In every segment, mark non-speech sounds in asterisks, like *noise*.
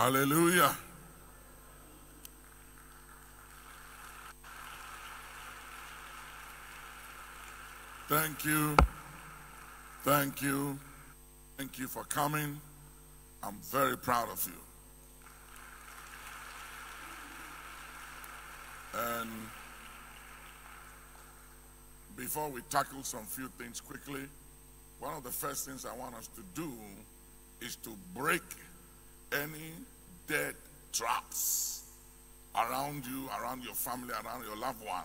Hallelujah. Thank you. Thank you. Thank you for coming. I'm very proud of you. And before we tackle some few things quickly, one of the first things I want us to do is to break any dead traps around you, around your family, around your loved one.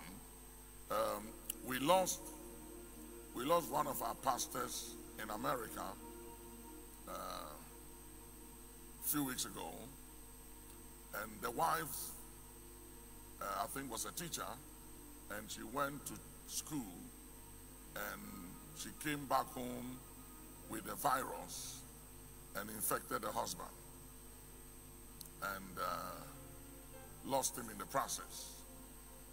Um, we lost we lost one of our pastors in America uh, a few weeks ago, and the wife, uh, I think, was a teacher, and she went to school, and she came back home with a virus and infected the husband, and uh, lost him in the process.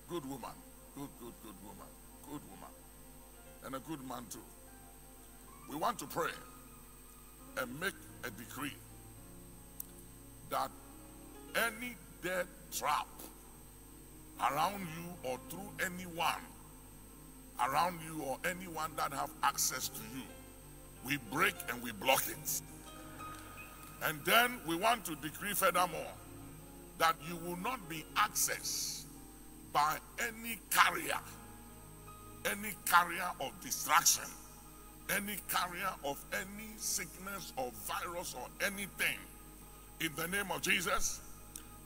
Good woman, good, good, good woman, good woman and a good man too. We want to pray and make a decree that any dead trap around you or through anyone around you or anyone that have access to you, we break and we block it. And then we want to decree furthermore that you will not be accessed by any carrier any carrier of distraction, any carrier of any sickness or virus or anything, in the name of Jesus,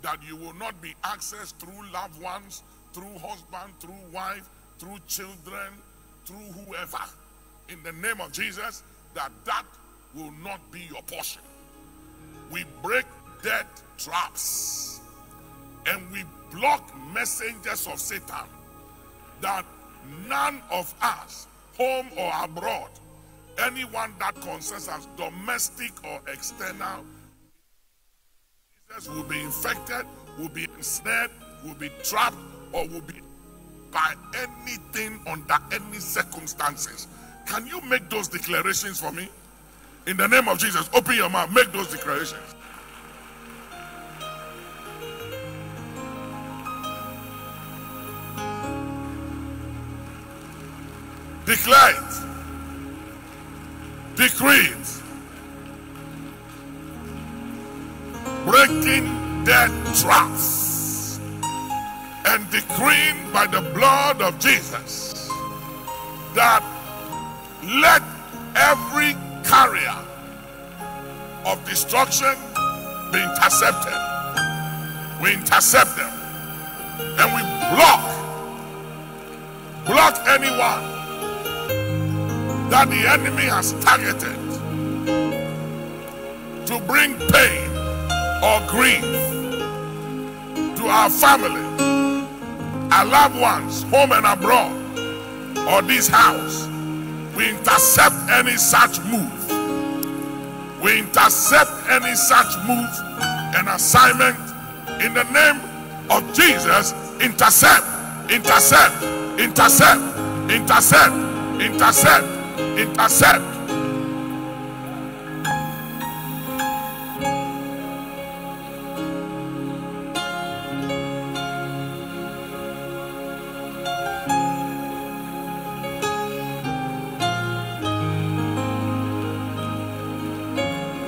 that you will not be accessed through loved ones, through husband, through wife, through children, through whoever. In the name of Jesus, that that will not be your portion. We break dead traps and we block messengers of Satan that none of us, home or abroad, anyone that concerns us, domestic or external, will be infected, will be ensnared, will be trapped, or will be by anything under any circumstances. Can you make those declarations for me? In the name of Jesus, open your mouth, make those declarations. Declare it. Decree. Breaking dead traps and decreeing by the blood of Jesus that let every carrier of destruction be intercepted. We intercept them and we block block anyone that the enemy has targeted to bring pain or grief to our family, our loved ones, home and abroad, or this house. We intercept any such move. We intercept any such move and assignment in the name of Jesus. Intercept, intercept, intercept, intercept, intercept intercept.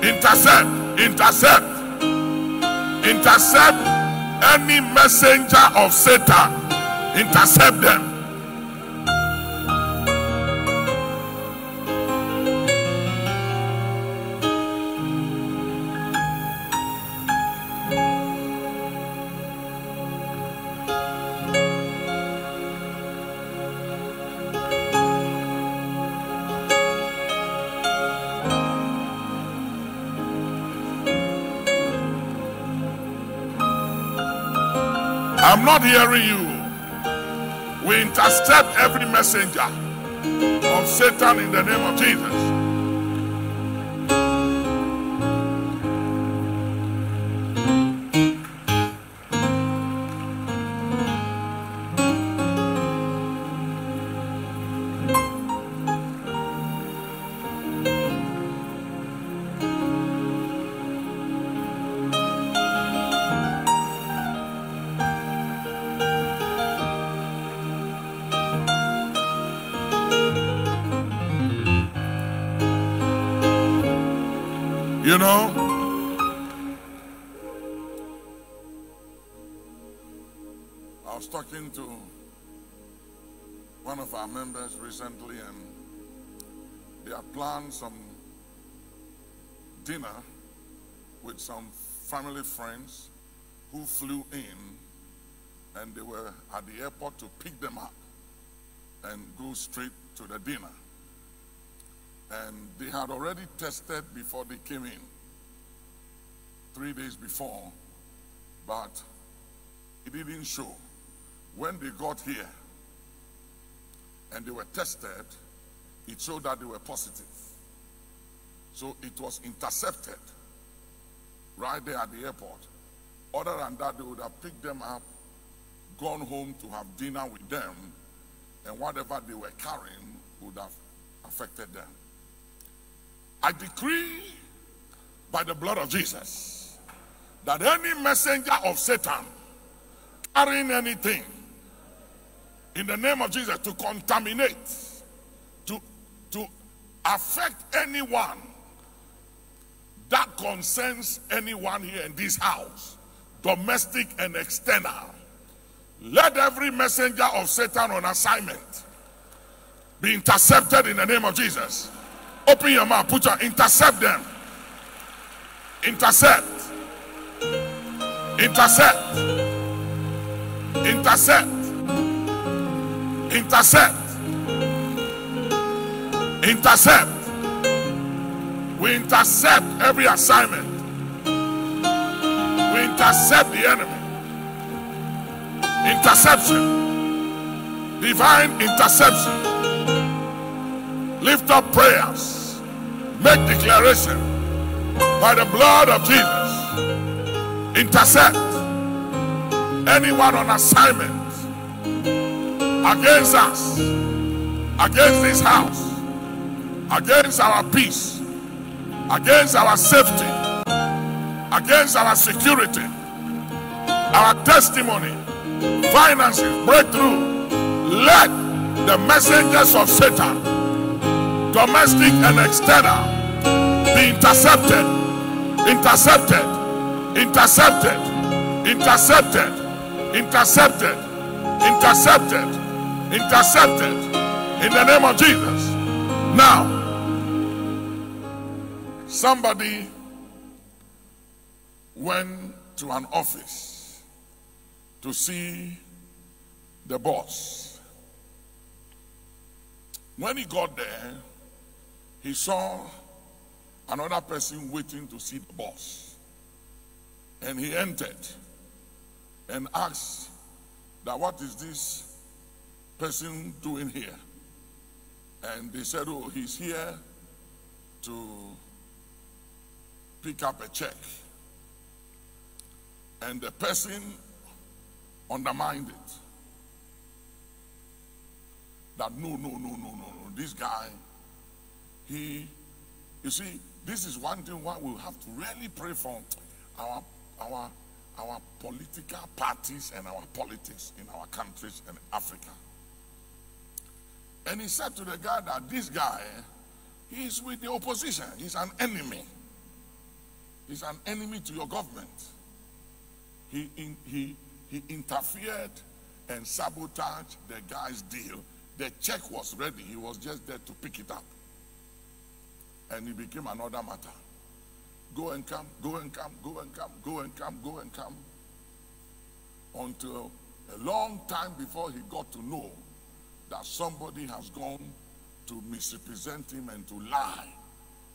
Intercept, intercept, intercept any messenger of Satan. Intercept them I'm not hearing you. We intercept every messenger of Satan in the name of Jesus. You know, I was talking to one of our members recently, and they had planned some dinner with some family friends who flew in, and they were at the airport to pick them up and go straight to the dinner. And they had already tested before they came in, three days before, but it didn't show. When they got here and they were tested, it showed that they were positive. So it was intercepted right there at the airport. Other than that, they would have picked them up, gone home to have dinner with them, and whatever they were carrying would have affected them. I decree by the blood of Jesus that any messenger of Satan carrying anything in the name of Jesus to contaminate, to, to affect anyone that concerns anyone here in this house, domestic and external. Let every messenger of Satan on assignment be intercepted in the name of Jesus. Open your mouth, put your intercept them. Intercept. Intercept. Intercept. Intercept. Intercept. We intercept every assignment. We intercept the enemy. Interception. Divine interception. Lift up prayers. Make declaration by the blood of Jesus. Intercept anyone on assignment against us, against this house, against our peace, against our safety, against our security, our testimony, finances, breakthrough. Let the messengers of Satan, domestic and external, be intercepted, intercepted, intercepted, intercepted, intercepted, intercepted, intercepted. In the name of Jesus. Now, somebody went to an office to see the boss. When he got there, he saw another person waiting to see the boss. And he entered and asked that what is this person doing here? And they said, oh, he's here to pick up a check. And the person undermined it. That no, no, no, no, no, no. This guy, he, you see, this is one thing why we have to really pray for our our our political parties and our politics in our countries and Africa. And he said to the guy that this guy, he's with the opposition. He's an enemy. He's an enemy to your government. He, in, he, he interfered and sabotaged the guy's deal. The check was ready. He was just there to pick it up. And it became another matter. Go and come, go and come, go and come, go and come, go and come. Until a long time before he got to know that somebody has gone to misrepresent him and to lie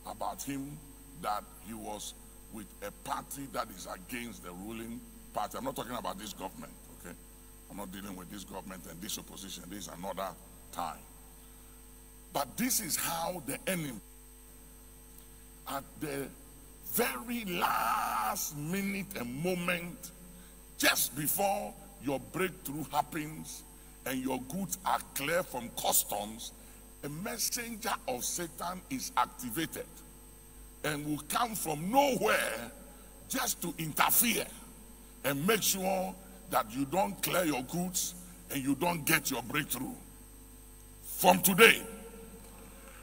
about him that he was with a party that is against the ruling party. I'm not talking about this government, okay? I'm not dealing with this government and this opposition. This is another time. But this is how the enemy, at the very last minute and moment, just before your breakthrough happens and your goods are clear from customs, a messenger of Satan is activated and will come from nowhere just to interfere and make sure that you don't clear your goods and you don't get your breakthrough. From today,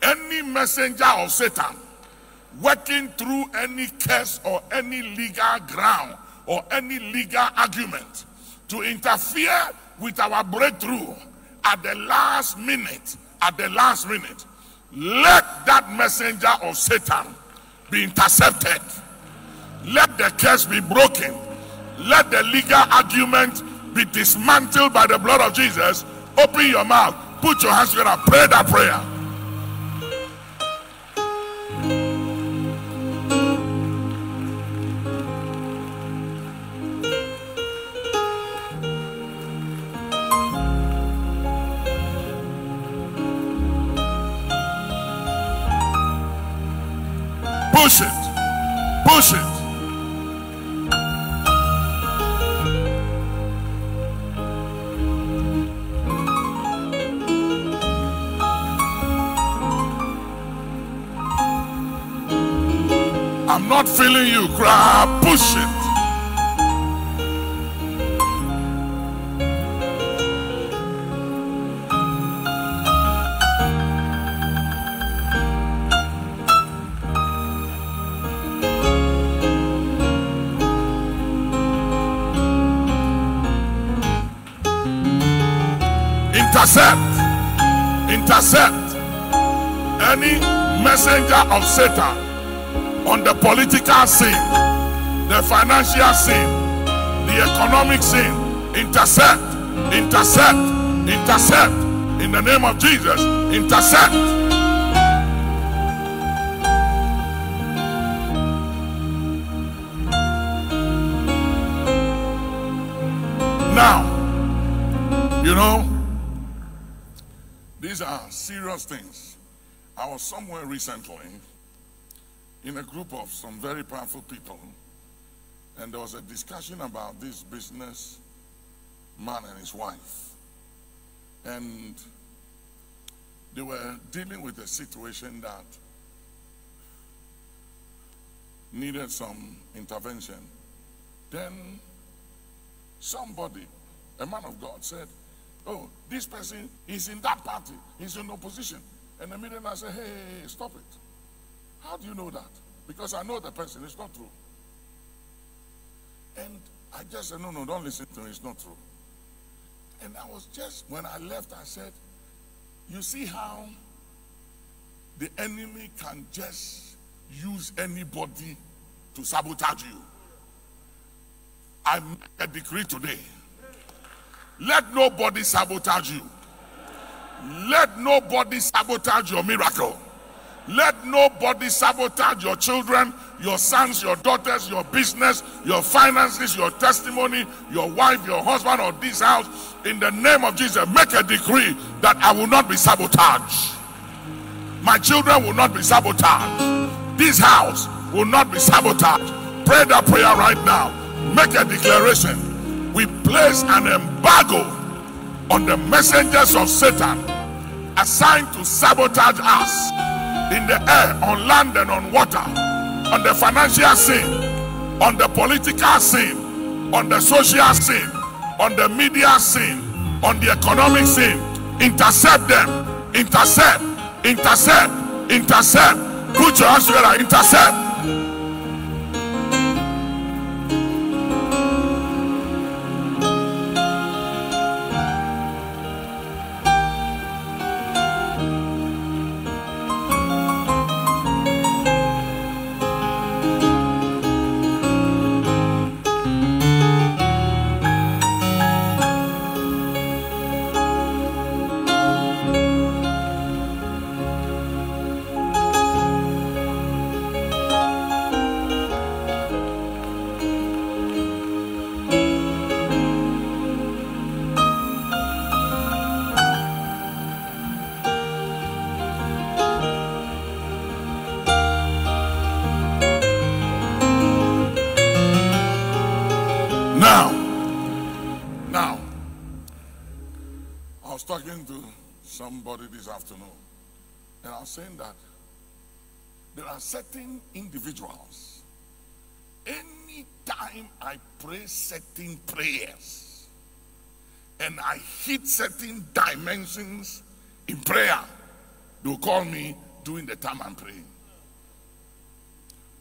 any messenger of Satan working through any case or any legal ground or any legal argument to interfere with our breakthrough at the last minute, at the last minute, let that messenger of Satan be intercepted. Let the curse be broken. Let the legal argument be dismantled by the blood of Jesus. Open your mouth. Put your hands together. Pray that prayer. Push it. Push it. I'm not feeling you. Cry. Push it. Intercept, intercept any messenger of Satan on the political scene, the financial scene, the economic scene. Intercept, intercept, intercept in the name of Jesus. Intercept. Now, you know, these are serious things. I was somewhere recently in a group of some very powerful people, and there was a discussion about this business man and his wife. And they were dealing with a situation that needed some intervention. Then somebody, a man of God, said, Oh, this person is in that party, he's in opposition. And immediately I said, Hey, hey, hey, stop it. How do you know that? Because I know the person, it's not true. And I just said, No, no, don't listen to him, it's not true. And I was just, when I left, I said, You see how the enemy can just use anybody to sabotage you? I make a decree today. Let nobody sabotage you. Let nobody sabotage your miracle. Let nobody sabotage your children, your sons, your daughters, your business, your finances, your testimony, your wife, your husband, or this house. In the name of Jesus, make a decree that I will not be sabotaged. My children will not be sabotaged. This house will not be sabotaged. Pray that prayer right now. Make a declaration. We place an embargo on the messengers of Satan assigned to sabotage us in the air, on land, and on water, on the financial scene, on the political scene, on the social scene, on the media scene, on the economic scene. Intercept them. Intercept. Intercept. Intercept. Put your hands together. Intercept. Certain individuals, anytime I pray certain prayers and I hit certain dimensions in prayer, they'll call me during the time I'm praying.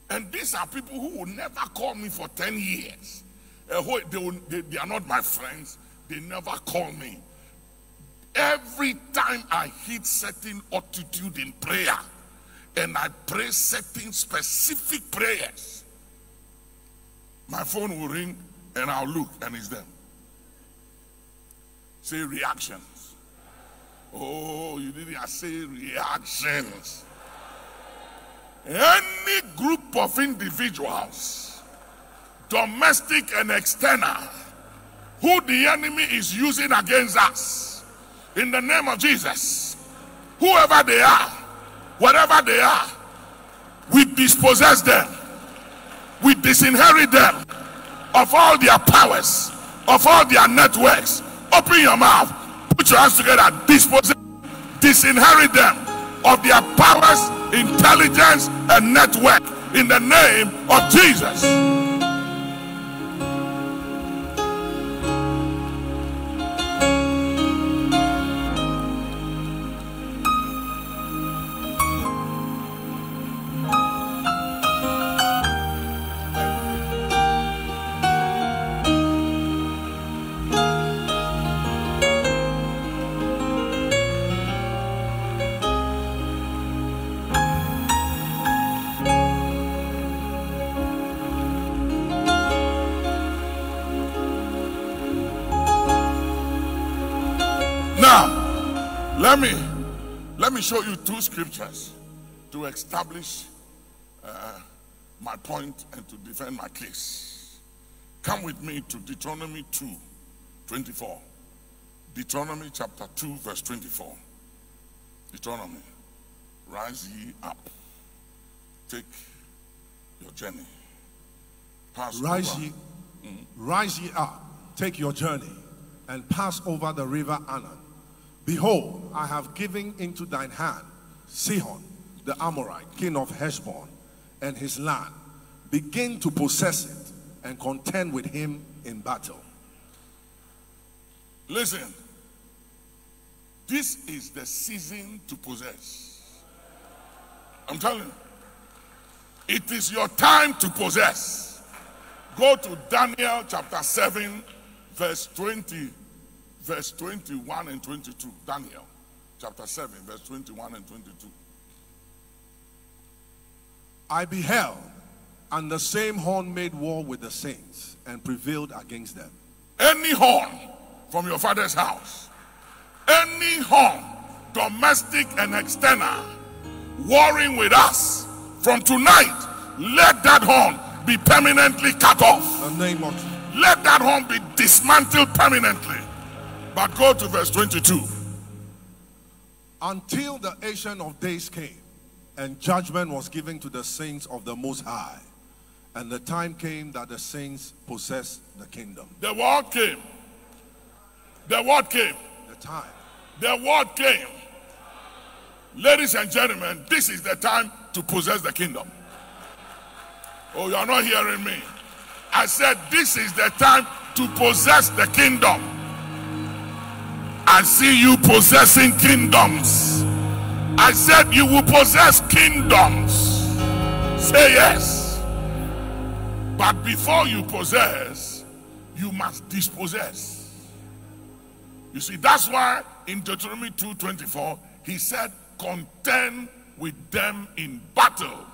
And these are people who will never call me for 10 years. They, will, they, they are not my friends. They never call me. Every time I hit certain altitude in prayer and I pray certain specific prayers, my phone will ring and I'll look and it's them. Say reactions. Oh, you didn't I say reactions. Any group of individuals, domestic and external, who the enemy is using against us, in the name of Jesus, whoever they are, whatever they are, we dispossess them, we disinherit them of all their powers, of all their networks. Open your mouth, put your hands together, dispossess, disinherit them of their powers, intelligence, and network in the name of Jesus. Let me show you two scriptures to establish uh, my point and to defend my case. Come with me to Deuteronomy 2, 24. Deuteronomy chapter 2, verse 24. Deuteronomy, rise ye up, take your journey. Pass Rise over. ye, rise ye up, take your journey, and pass over the river Arnon. Behold, I have given into thine hand Sihon, the Amorite, king of Heshbon, and his land. Begin to possess it and contend with him in battle. Listen, this is the season to possess. I'm telling you, it is your time to possess. Go to Daniel chapter 7, verse 20, verse 21 and 22. Daniel chapter 7, verse 21 and 22. I beheld, and the same horn made war with the saints and prevailed against them. Any horn from your father's house, any horn, domestic and external, warring with us from tonight, let that horn be permanently cut off. The name of Let that horn be dismantled permanently. But go to verse 22. until the Ancient of Days came, and judgment was given to the saints of the Most High, and the time came that the saints possessed the kingdom. The word came. The word came. The time. The word came. Ladies and gentlemen, this is the time to possess the kingdom. Oh, you are not hearing me. I said, This is the time to possess the kingdom. I see you possessing kingdoms. I said, You will possess kingdoms. Say yes. But before you possess, you must dispossess. You see, that's why in Deuteronomy 2:24 he said, "Contend with them in battle."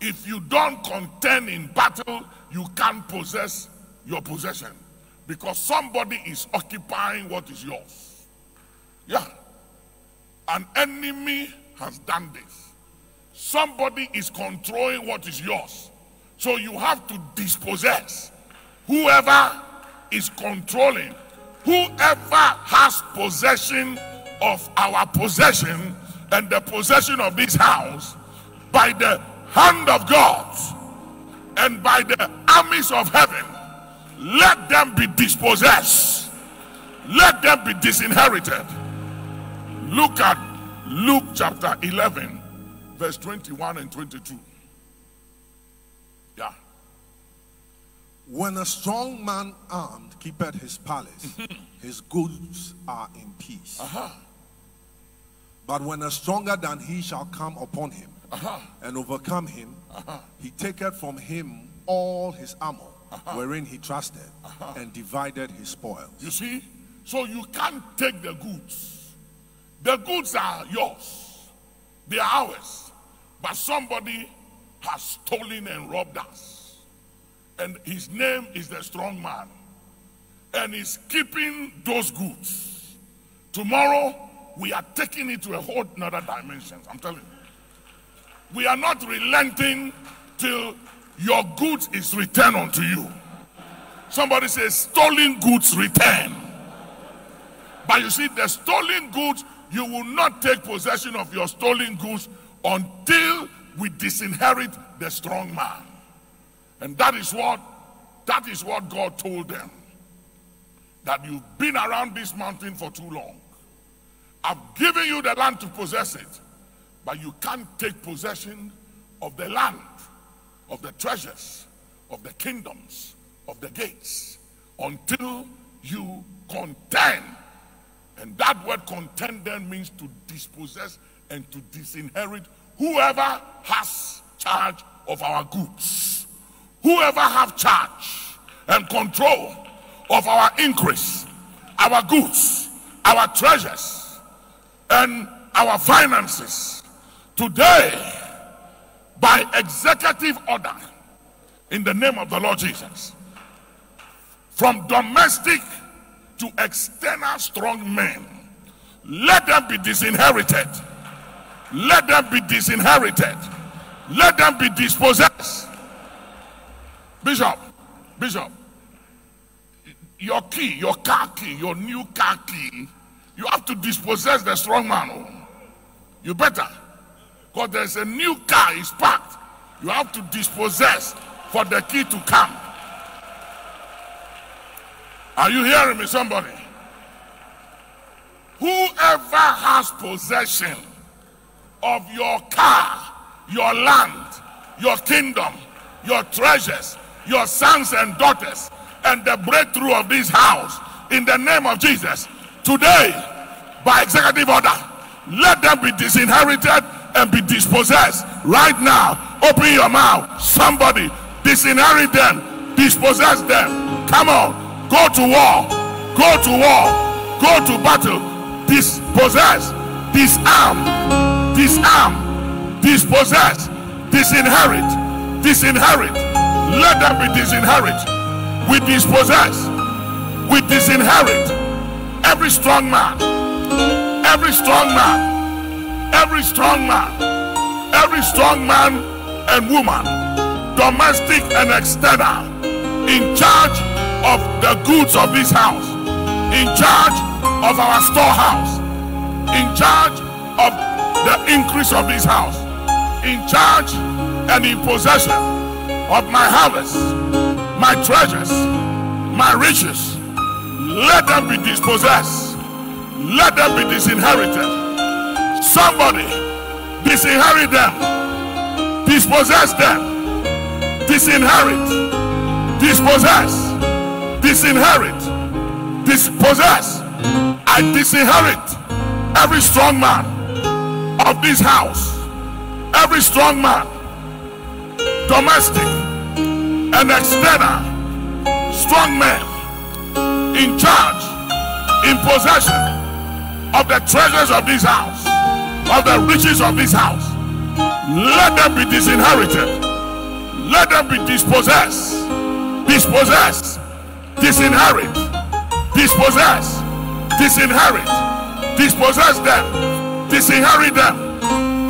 If you don't contend in battle, you can't possess your possession because somebody is occupying what is yours. Yeah, an enemy has done this. Somebody is controlling what is yours, so you have to dispossess whoever is controlling, whoever has possession of our possession and the possession of this house by the hand of God and by the armies of heaven, let them be dispossessed, let them be disinherited. Look at Luke chapter 11, verse 21 and 22. Yeah. When a strong man armed keepeth his palace, *laughs* his goods are in peace. Uh-huh. But when a stronger than he shall come upon him, uh-huh. and overcome him, uh-huh. he taketh from him all his armor, uh-huh. wherein he trusted, and divided his spoils. You see? So you can't take the goods. The goods are yours, they are ours. But somebody has stolen and robbed us. And his name is the strong man. And he's keeping those goods. Tomorrow, we are taking it to a whole another dimension. I'm telling you. We are not relenting till your goods is returned unto you. Somebody says, stolen goods return. But you see, the stolen goods, you will not take possession of your stolen goods until we disinherit the strong man. And that is what that is what God told them. That you've been around this mountain for too long. I've given you the land to possess it, but you can't take possession of the land, of the treasures, of the kingdoms, of the gates until you contend. And that word contend then means to dispossess and to disinherit whoever has charge of our goods, whoever have charge and control of our increase, our goods, our treasures, and our finances. Today, by executive order, in the name of the Lord Jesus, from domestic to external strong men, let them be disinherited. Let them be disinherited. Let them be dispossessed. Bishop, Bishop, your key, your car key, your new car key, you have to dispossess the strong man. oh. You better. Because there's a new car is parked. You have to dispossess for the key to come. Are you hearing me, somebody? Whoever has possession of your car, your land, your kingdom, your treasures, your sons and daughters, and the breakthrough of this house in the name of Jesus. Today, by executive order, let them be disinherited and be dispossessed right now. Open your mouth. Somebody disinherit them, dispossess them. Come on, go to war, go to war, go to battle, dispossess, disarm, disarm, dispossess, disinherit, disinherit. Let them be disinherit. We dispossess, we disinherit. Every strong man, every strong man, every strong man, every strong man and woman, domestic and external, in charge of the goods of this house, in charge of our storehouse, in charge of the increase of this house, in charge and in possession of my harvest, my treasures, my riches. Let them be dispossessed. Let them be disinherited. Somebody disinherit them, dispossess them, disinherit, dispossess, disinherit, dispossess. I disinherit every strong man of this house, every strong man, domestic and external, strong men in charge, in possession of the treasures of this house, of the riches of this house. Let them be disinherited. Let them be dispossessed, dispossessed, disinherit, dispossess, disinherit, dispossess them, disinherit them,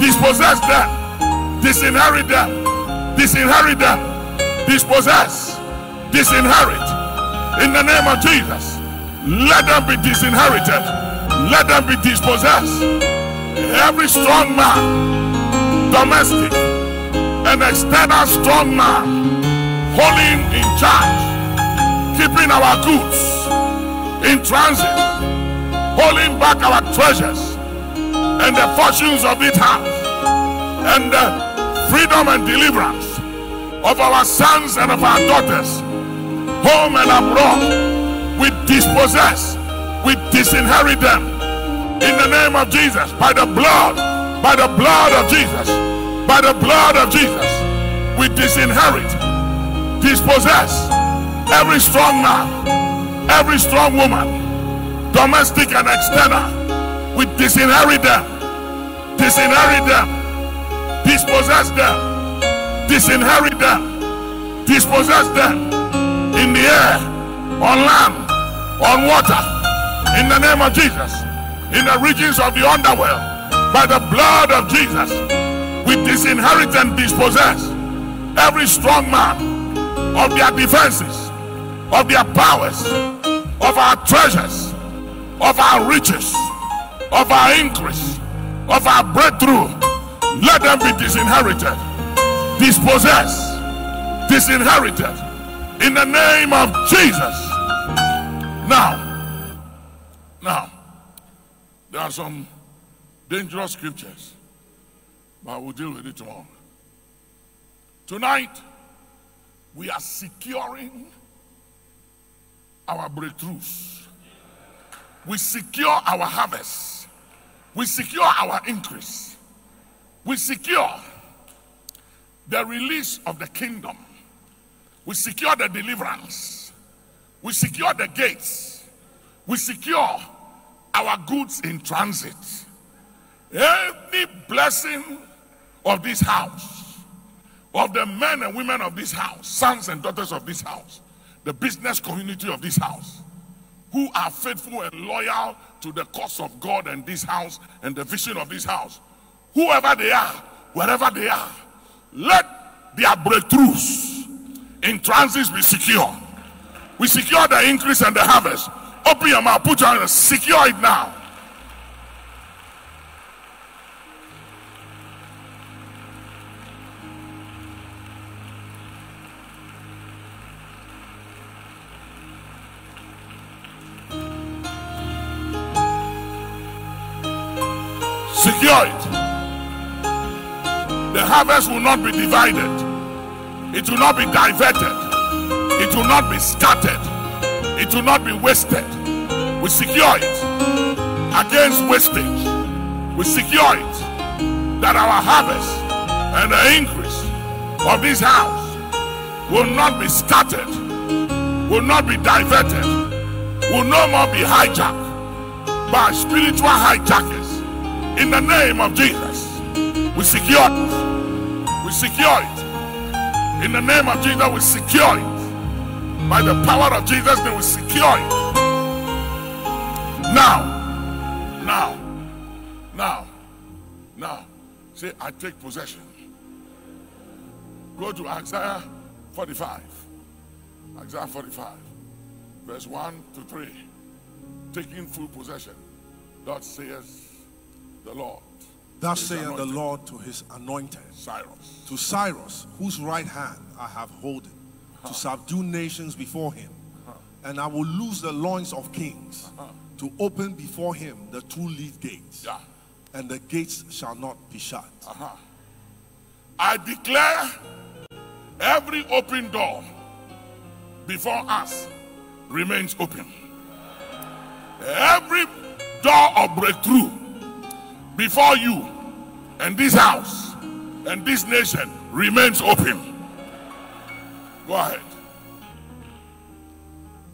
dispossess them, disinherit them, disinherit them, dispossess, disinherit. In the name of Jesus, let them be disinherited, let them be dispossessed. Every strong man, domestic and external strong man, holding in charge, keeping our goods in transit, holding back our treasures and the fortunes of this house, and the freedom and deliverance of our sons and of our daughters, home and abroad. We dispossess, we disinherit them in the name of Jesus, by the blood, by the blood of Jesus. By the blood of Jesus, we disinherit, dispossess every strong man, every strong woman, domestic and external. We disinherit them, disinherit them, dispossess them, disinherit them, dispossess them in the air, on land, on water, in the name of Jesus, in the regions of the underworld, by the blood of Jesus, we disinherit and dispossess every strong man of their defenses, of their powers, of our treasures, of our riches, of our increase, of our breakthrough. Let them be disinherited, dispossessed, disinherited in the name of Jesus. Now, now, there are some dangerous scriptures, but we'll deal with it tomorrow. Tonight, we are securing our breakthroughs. We secure our harvest. We secure our increase. We secure the release of the kingdom. We secure the deliverance. We secure the gates. We secure our goods in transit. Any blessing of this house, of the men and women of this house, sons and daughters of this house, the business community of this house, who are faithful and loyal to the cause of God and this house and the vision of this house, whoever they are, wherever they are, let their breakthroughs in transit be secure. We secure the increase and the harvest. Open your mouth, put your hands, secure it now. Harvest will not be divided. It will not be diverted. It will not be scattered. It will not be wasted. We secure it against wastage. We secure it that our harvest and the increase of this house will not be scattered, will not be diverted, will no more be hijacked by spiritual hijackers. In the name of Jesus, we secure it. We secure it. In the name of Jesus, we secure it. By the power of Jesus, we will secure it. Now, now, now, now. Say, I take possession. Go to Isaiah 45. Isaiah 45, verse 1 to 3. Taking full possession. Thus says the Lord. Thus saith the Lord to his anointed, Cyrus. to Cyrus, whose right hand I have holden, to uh-huh. subdue nations before him. Uh-huh. And I will loose the loins of kings, uh-huh. to open before him the two lead gates, Yeah. and the gates shall not be shut. I declare every open door before us remains open. Every door of breakthrough before you and this house and this nation remains open. Go ahead.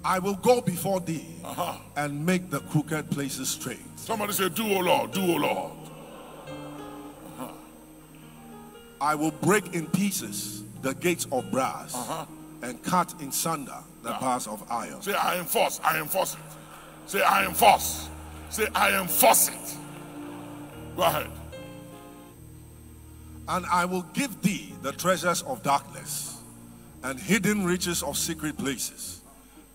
I will go before thee uh-huh. and make the crooked places straight. Somebody say, Do, O Lord, do, O Lord. Uh-huh. I will break in pieces the gates of brass uh-huh. and cut in sunder the bars of iron. Say, I enforce, I enforce it. Say, I enforce. Say, I enforce it. Go ahead. And I will give thee the treasures of darkness and hidden riches of secret places,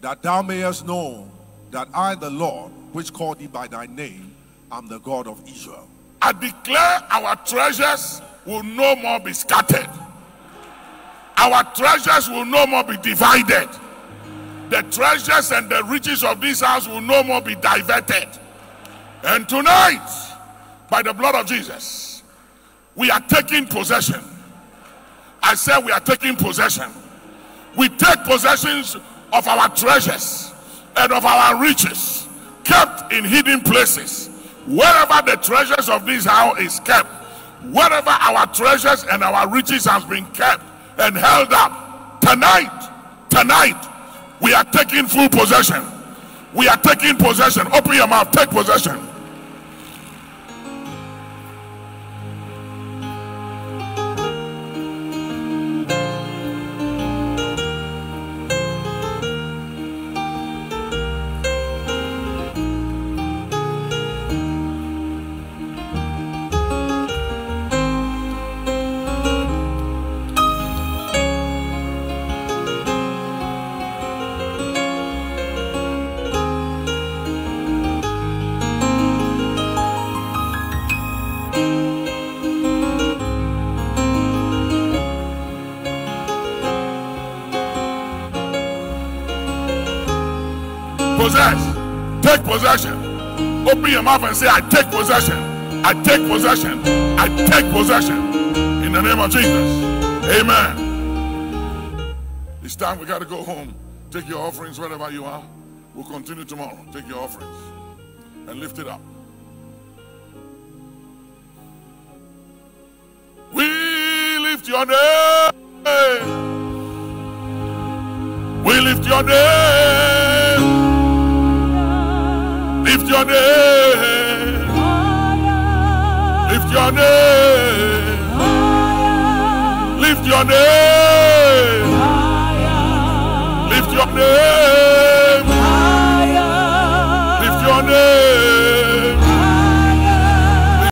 that thou mayest know that I, the Lord, which called thee by thy name, am the God of Israel. I declare our treasures will no more be scattered. Our treasures will no more be divided. The treasures and the riches of this house will no more be diverted. And tonight, by the blood of Jesus, we are taking possession. I said we are taking possession. We take possessions of our treasures and of our riches kept in hidden places. Wherever the treasures of this house is kept, wherever our treasures and our riches has been kept and held up, tonight, tonight, we are taking full possession. We are taking possession. Open your mouth, take possession. Possess. Take possession. Open your mouth and say, I take possession. I take possession. I take possession. In the name of Jesus. Amen. It's time we got to go home. Take your offerings wherever you are. We'll continue tomorrow. Take your offerings and lift it up. We lift your name. We lift your name. your name. Lift your name. Lift your name. Lift your name.